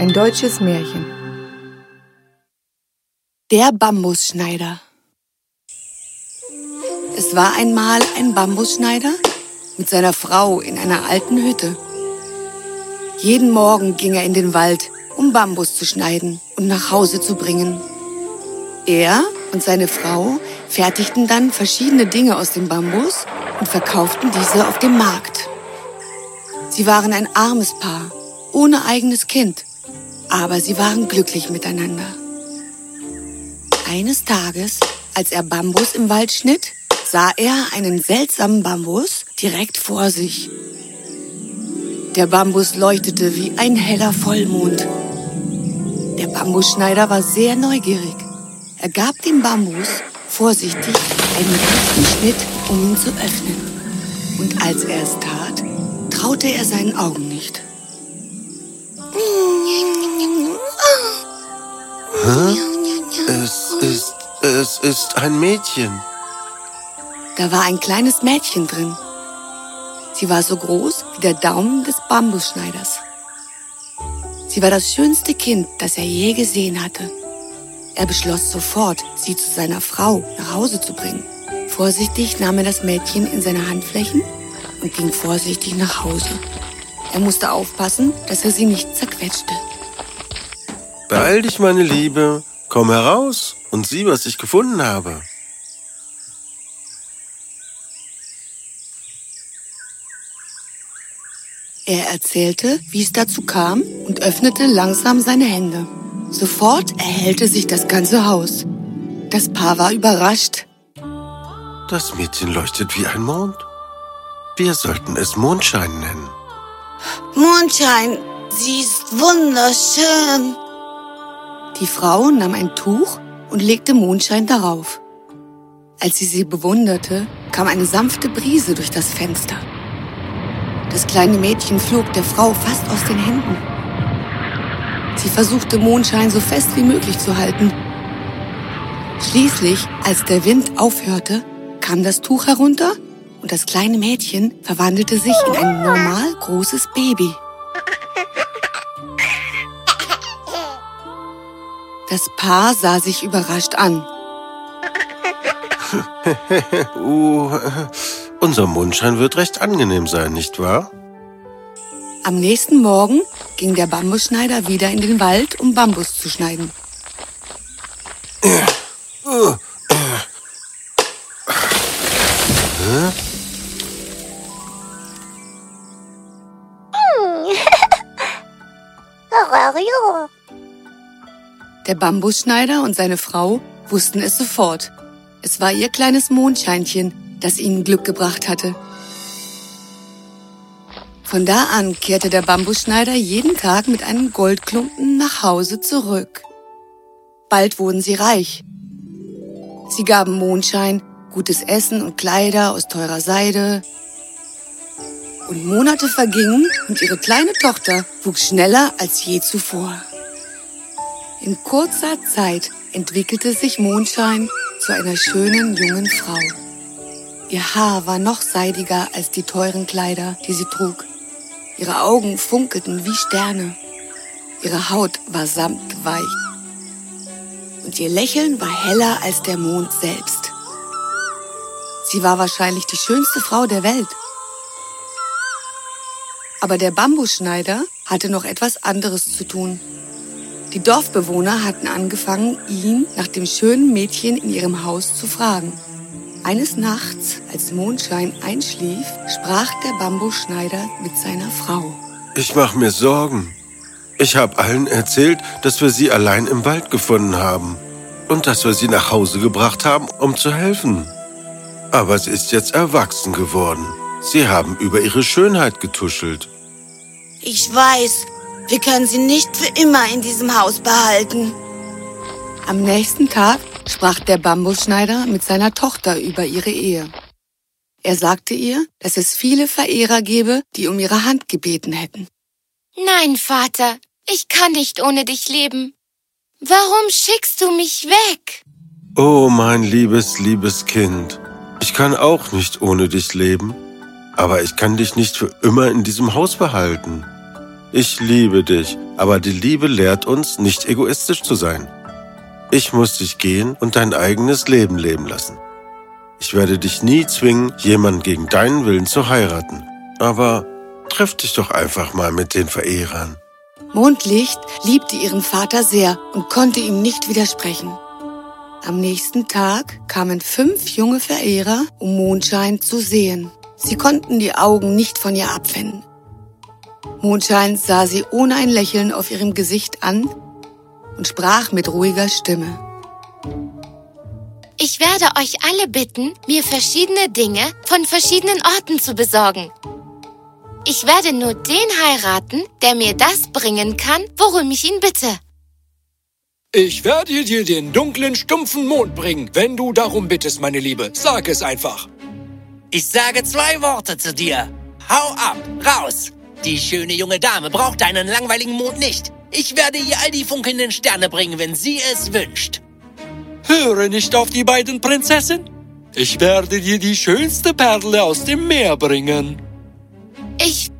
Ein deutsches Märchen. Der Bambusschneider. Es war einmal ein Bambusschneider mit seiner Frau in einer alten Hütte. Jeden Morgen ging er in den Wald, um Bambus zu schneiden und nach Hause zu bringen. Er und seine Frau fertigten dann verschiedene Dinge aus dem Bambus und verkauften diese auf dem Markt. Sie waren ein armes Paar, ohne eigenes Kind, aber sie waren glücklich miteinander. Eines Tages, als er Bambus im Wald schnitt, sah er einen seltsamen Bambus direkt vor sich. Der Bambus leuchtete wie ein heller Vollmond. Der Bambusschneider war sehr neugierig. Er gab dem Bambus vorsichtig einen letzten Schnitt, um ihn zu öffnen. Und als er es tat, traute er seinen Augen nicht. Es ist, es ist ein Mädchen. Da war ein kleines Mädchen drin. Sie war so groß wie der Daumen des Bambusschneiders. Sie war das schönste Kind, das er je gesehen hatte. Er beschloss sofort, sie zu seiner Frau nach Hause zu bringen. Vorsichtig nahm er das Mädchen in seine Handflächen und ging vorsichtig nach Hause. Er musste aufpassen, dass er sie nicht zerquetschte. Beeil dich, meine Liebe. Komm heraus und sieh, was ich gefunden habe. Er erzählte, wie es dazu kam und öffnete langsam seine Hände. Sofort erhellte sich das ganze Haus. Das Paar war überrascht. Das Mädchen leuchtet wie ein Mond. Wir sollten es Mondschein nennen. Mondschein, sie ist wunderschön. Die Frau nahm ein Tuch und legte Mondschein darauf. Als sie sie bewunderte, kam eine sanfte Brise durch das Fenster. Das kleine Mädchen flog der Frau fast aus den Händen. Sie versuchte Mondschein so fest wie möglich zu halten. Schließlich, als der Wind aufhörte, kam das Tuch herunter und das kleine Mädchen verwandelte sich in ein normal großes Baby. Das Paar sah sich überrascht an. uh, unser Mondschein wird recht angenehm sein, nicht wahr? Am nächsten Morgen ging der Bambusschneider wieder in den Wald, um Bambus zu schneiden. Der Bambusschneider und seine Frau wussten es sofort. Es war ihr kleines Mondscheinchen, das ihnen Glück gebracht hatte. Von da an kehrte der Bambusschneider jeden Tag mit einem Goldklumpen nach Hause zurück. Bald wurden sie reich. Sie gaben Mondschein, gutes Essen und Kleider aus teurer Seide. Und Monate vergingen und ihre kleine Tochter wuchs schneller als je zuvor. In kurzer Zeit entwickelte sich Mondschein zu einer schönen jungen Frau. Ihr Haar war noch seidiger als die teuren Kleider, die sie trug. Ihre Augen funkelten wie Sterne. Ihre Haut war samtweich. Und ihr Lächeln war heller als der Mond selbst. Sie war wahrscheinlich die schönste Frau der Welt. Aber der Bambusschneider hatte noch etwas anderes zu tun. Die Dorfbewohner hatten angefangen, ihn nach dem schönen Mädchen in ihrem Haus zu fragen. Eines Nachts, als Mondschein einschlief, sprach der Bambusschneider mit seiner Frau. Ich mache mir Sorgen. Ich habe allen erzählt, dass wir sie allein im Wald gefunden haben und dass wir sie nach Hause gebracht haben, um zu helfen. Aber sie ist jetzt erwachsen geworden. Sie haben über ihre Schönheit getuschelt. Ich weiß, wir können sie nicht für immer in diesem Haus behalten. Am nächsten Tag sprach der Bambusschneider mit seiner Tochter über ihre Ehe. Er sagte ihr, dass es viele Verehrer gebe, die um ihre Hand gebeten hätten. Nein, Vater, ich kann nicht ohne dich leben. Warum schickst du mich weg? Oh, mein liebes, liebes Kind. Ich kann auch nicht ohne dich leben, aber ich kann dich nicht für immer in diesem Haus behalten. Ich liebe dich, aber die Liebe lehrt uns, nicht egoistisch zu sein. Ich muss dich gehen und dein eigenes Leben leben lassen. Ich werde dich nie zwingen, jemanden gegen deinen Willen zu heiraten. Aber treff dich doch einfach mal mit den Verehrern. Mondlicht liebte ihren Vater sehr und konnte ihm nicht widersprechen. Am nächsten Tag kamen fünf junge Verehrer, um Mondschein zu sehen. Sie konnten die Augen nicht von ihr abwenden. Mondschein sah sie ohne ein Lächeln auf ihrem Gesicht an und sprach mit ruhiger Stimme. Ich werde euch alle bitten, mir verschiedene Dinge von verschiedenen Orten zu besorgen. Ich werde nur den heiraten, der mir das bringen kann, worum ich ihn bitte. Ich werde dir den dunklen, stumpfen Mond bringen, wenn du darum bittest, meine Liebe. Sag es einfach. Ich sage zwei Worte zu dir. Hau ab, raus. Die schöne junge Dame braucht deinen langweiligen Mond nicht. Ich werde ihr all die funkelnden Sterne bringen, wenn sie es wünscht. Höre nicht auf die beiden Prinzessinnen. Ich werde dir die schönste Perle aus dem Meer bringen. Ich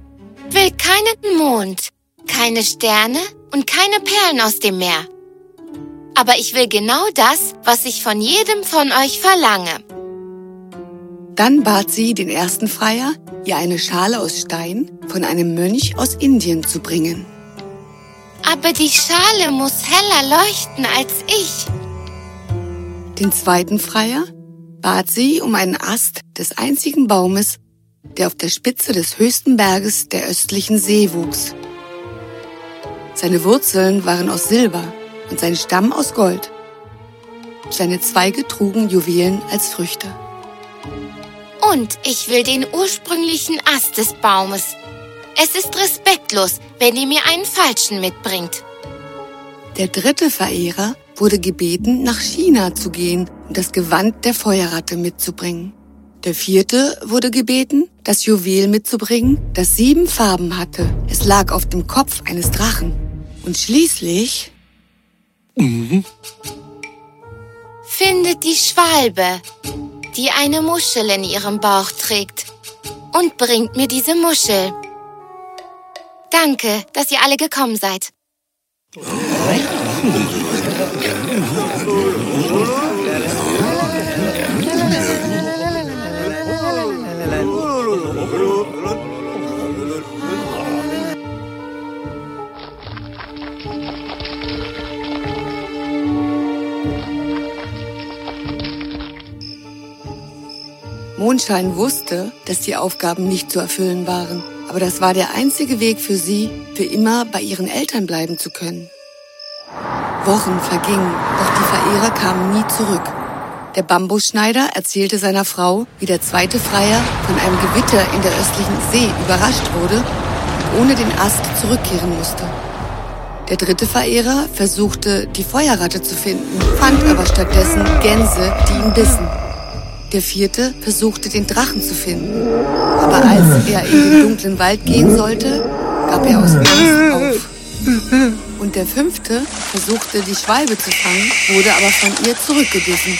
will keinen Mond, keine Sterne und keine Perlen aus dem Meer. Aber ich will genau das, was ich von jedem von euch verlange. Dann bat sie den ersten Freier, ihr eine Schale aus Stein von einem Mönch aus Indien zu bringen. Aber die Schale muss heller leuchten als ich. Den zweiten Freier bat sie um einen Ast des einzigen Baumes, der auf der Spitze des höchsten Berges der östlichen See wuchs. Seine Wurzeln waren aus Silber und sein Stamm aus Gold. Seine Zweige trugen Juwelen als Früchte. Und ich will den ursprünglichen Ast des Baumes. Es ist respektlos, wenn ihr mir einen falschen mitbringt. Der dritte Verehrer wurde gebeten, nach China zu gehen und das Gewand der Feuerratte mitzubringen. Der vierte wurde gebeten, das Juwel mitzubringen, das sieben Farben hatte. Es lag auf dem Kopf eines Drachen. Und schließlich... Mhm. Findet die Schwalbe, die eine Muschel in ihrem Bauch trägt, und bringt mir diese Muschel. Danke, dass ihr alle gekommen seid. Mondschein wusste, dass die Aufgaben nicht zu erfüllen waren, aber das war der einzige Weg für sie, für immer bei ihren Eltern bleiben zu können. Wochen vergingen, doch die Verehrer kamen nie zurück. Der Bambusschneider erzählte seiner Frau, wie der zweite Freier von einem Gewitter in der östlichen See überrascht wurde und ohne den Ast zurückkehren musste. Der dritte Verehrer versuchte, die Feuerratte zu finden, fand aber stattdessen Gänse, die ihn bissen. Der vierte versuchte, den Drachen zu finden. Aber als er in den dunklen Wald gehen sollte, gab er aus Angst auf. Und der fünfte versuchte, die Schwalbe zu fangen, wurde aber von ihr zurückgebissen.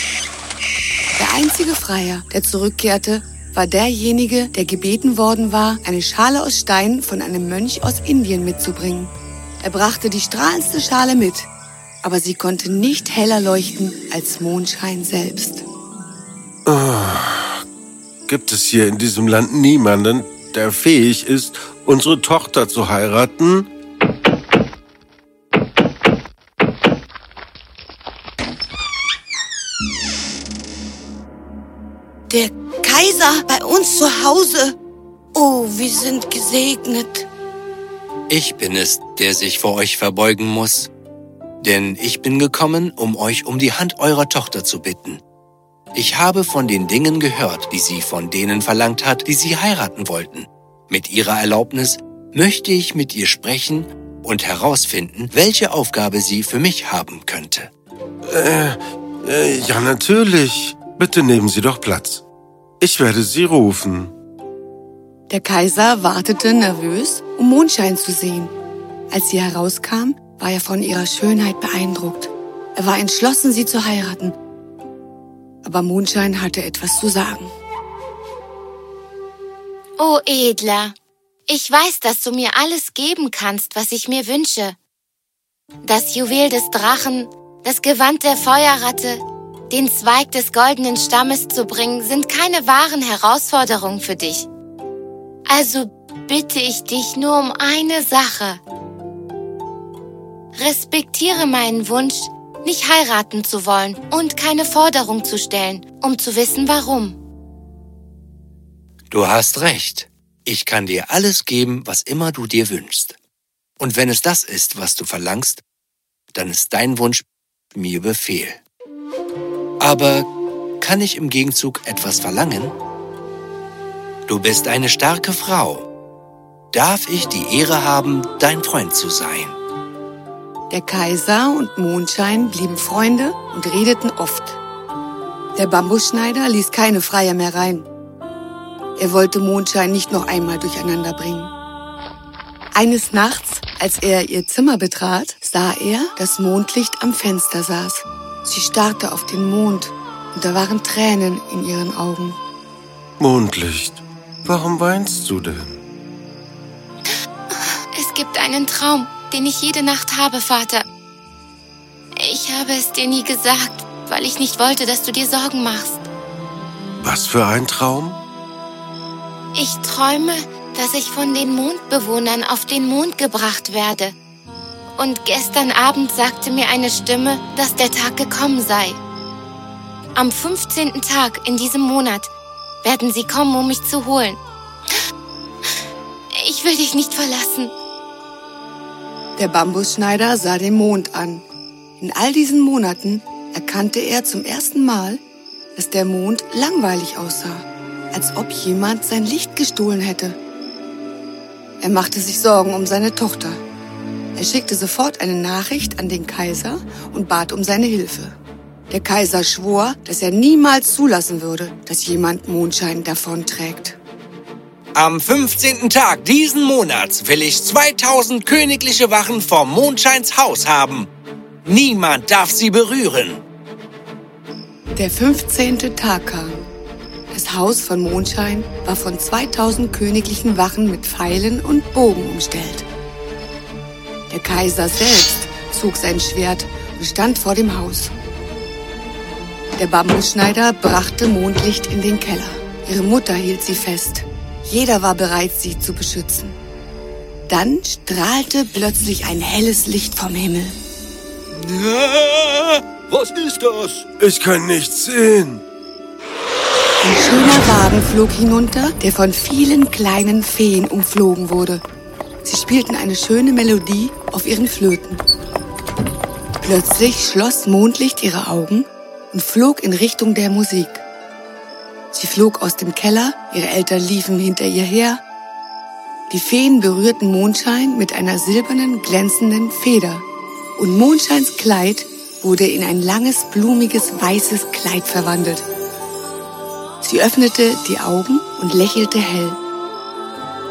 Der einzige Freier, der zurückkehrte, war derjenige, der gebeten worden war, eine Schale aus Stein von einem Mönch aus Indien mitzubringen. Er brachte die strahlendste Schale mit, aber sie konnte nicht heller leuchten als Mondschein selbst. Oh, gibt es hier in diesem Land niemanden, der fähig ist, unsere Tochter zu heiraten? Der Kaiser bei uns zu Hause. Oh, wir sind gesegnet. Ich bin es, der sich vor euch verbeugen muss. Denn ich bin gekommen, um euch um die Hand eurer Tochter zu bitten. Ich habe von den Dingen gehört, die sie von denen verlangt hat, die sie heiraten wollten. Mit ihrer Erlaubnis möchte ich mit ihr sprechen und herausfinden, welche Aufgabe sie für mich haben könnte. Äh, äh, ja, natürlich. Bitte nehmen Sie doch Platz. Ich werde Sie rufen. Der Kaiser wartete nervös, um Mondschein zu sehen. Als sie herauskam, war er von ihrer Schönheit beeindruckt. Er war entschlossen, sie zu heiraten aber Mondschein hatte etwas zu sagen. O Edler, Ich weiß, dass du mir alles geben kannst, was ich mir wünsche. Das Juwel des Drachen, das Gewand der Feuerratte, den Zweig des goldenen Stammes zu bringen, sind keine wahren Herausforderungen für dich. Also bitte ich dich nur um eine Sache. Respektiere meinen Wunsch, nicht heiraten zu wollen und keine Forderung zu stellen, um zu wissen, warum. Du hast recht. Ich kann dir alles geben, was immer du dir wünschst. Und wenn es das ist, was du verlangst, dann ist dein Wunsch mir Befehl. Aber kann ich im Gegenzug etwas verlangen? Du bist eine starke Frau. Darf ich die Ehre haben, dein Freund zu sein? Der Kaiser und Mondschein blieben Freunde und redeten oft. Der Bambusschneider ließ keine Freier mehr rein. Er wollte Mondschein nicht noch einmal durcheinander bringen. Eines Nachts, als er ihr Zimmer betrat, sah er, dass Mondlicht am Fenster saß. Sie starrte auf den Mond und da waren Tränen in ihren Augen. Mondlicht, warum weinst du denn? Es gibt einen Traum, den ich jede Nacht habe, Vater. Ich habe es dir nie gesagt, weil ich nicht wollte, dass du dir Sorgen machst. Was für ein Traum? Ich träume, dass ich von den Mondbewohnern auf den Mond gebracht werde. Und gestern Abend sagte mir eine Stimme, dass der Tag gekommen sei. Am 15. Tag in diesem Monat werden sie kommen, um mich zu holen. Ich will dich nicht verlassen. Der Bambusschneider sah den Mond an. In all diesen Monaten erkannte er zum ersten Mal, dass der Mond langweilig aussah, als ob jemand sein Licht gestohlen hätte. Er machte sich Sorgen um seine Tochter. Er schickte sofort eine Nachricht an den Kaiser und bat um seine Hilfe. Der Kaiser schwor, dass er niemals zulassen würde, dass jemand Mondschein davonträgt. Am 15. Tag diesen Monats will ich 2000 königliche Wachen vor Mondscheins Haus haben. Niemand darf sie berühren. Der 15. Tag kam. Das Haus von Mondschein war von 2000 königlichen Wachen mit Pfeilen und Bogen umstellt. Der Kaiser selbst zog sein Schwert und stand vor dem Haus. Der Bambusschneider brachte Mondlicht in den Keller. Ihre Mutter hielt sie fest. Jeder war bereit, sie zu beschützen. Dann strahlte plötzlich ein helles Licht vom Himmel. Was ist das? Ich kann nichts sehen. Ein schöner Wagen flog hinunter, der von vielen kleinen Feen umflogen wurde. Sie spielten eine schöne Melodie auf ihren Flöten. Plötzlich schloss Mondlicht ihre Augen und flog in Richtung der Musik. Sie flog aus dem Keller, ihre Eltern liefen hinter ihr her. Die Feen berührten Mondschein mit einer silbernen, glänzenden Feder. Und Mondscheins Kleid wurde in ein langes, blumiges, weißes Kleid verwandelt. Sie öffnete die Augen und lächelte hell.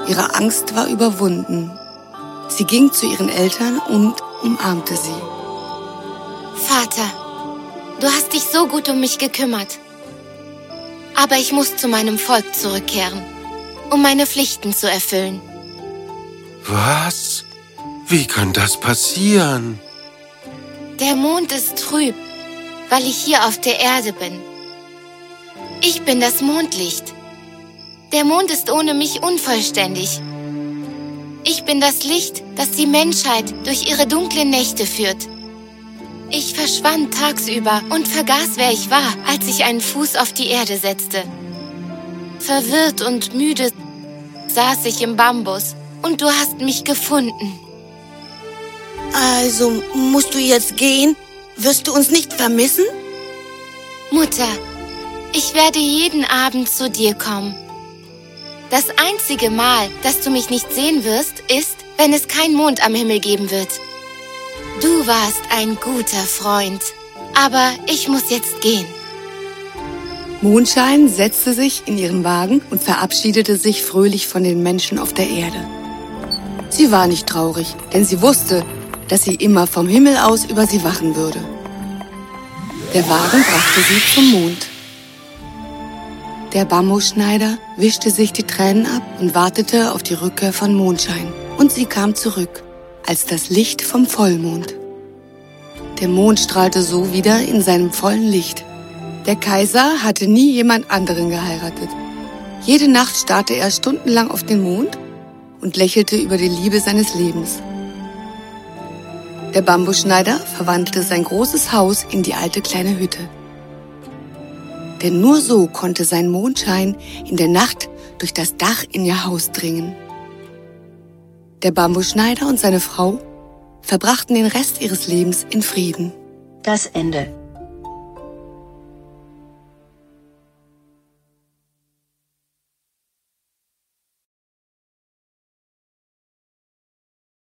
Ihre Angst war überwunden. Sie ging zu ihren Eltern und umarmte sie. Vater, du hast dich so gut um mich gekümmert. Aber ich muss zu meinem Volk zurückkehren, um meine Pflichten zu erfüllen. Was? Wie kann das passieren? Der Mond ist trüb, weil ich hier auf der Erde bin. Ich bin das Mondlicht. Der Mond ist ohne mich unvollständig. Ich bin das Licht, das die Menschheit durch ihre dunklen Nächte führt. Ich verschwand tagsüber und vergaß, wer ich war, als ich einen Fuß auf die Erde setzte. Verwirrt und müde saß ich im Bambus und du hast mich gefunden. Also musst du jetzt gehen? Wirst du uns nicht vermissen? Mutter, ich werde jeden Abend zu dir kommen. Das einzige Mal, dass du mich nicht sehen wirst, ist, wenn es kein Mond am Himmel geben wird. Du warst ein guter Freund, aber ich muss jetzt gehen. Mondschein setzte sich in ihren Wagen und verabschiedete sich fröhlich von den Menschen auf der Erde. Sie war nicht traurig, denn sie wusste, dass sie immer vom Himmel aus über sie wachen würde. Der Wagen brachte sie zum Mond. Der Bambusschneider wischte sich die Tränen ab und wartete auf die Rückkehr von Mondschein. Und sie kam zurück, als das Licht vom Vollmond. Der Mond strahlte so wieder in seinem vollen Licht. Der Kaiser hatte nie jemand anderen geheiratet. Jede Nacht starrte er stundenlang auf den Mond und lächelte über die Liebe seines Lebens. Der Bambusschneider verwandelte sein großes Haus in die alte kleine Hütte. Denn nur so konnte sein Mondschein in der Nacht durch das Dach in ihr Haus dringen. Der Bambusschneider und seine Frau verbrachten den Rest ihres Lebens in Frieden. Das Ende.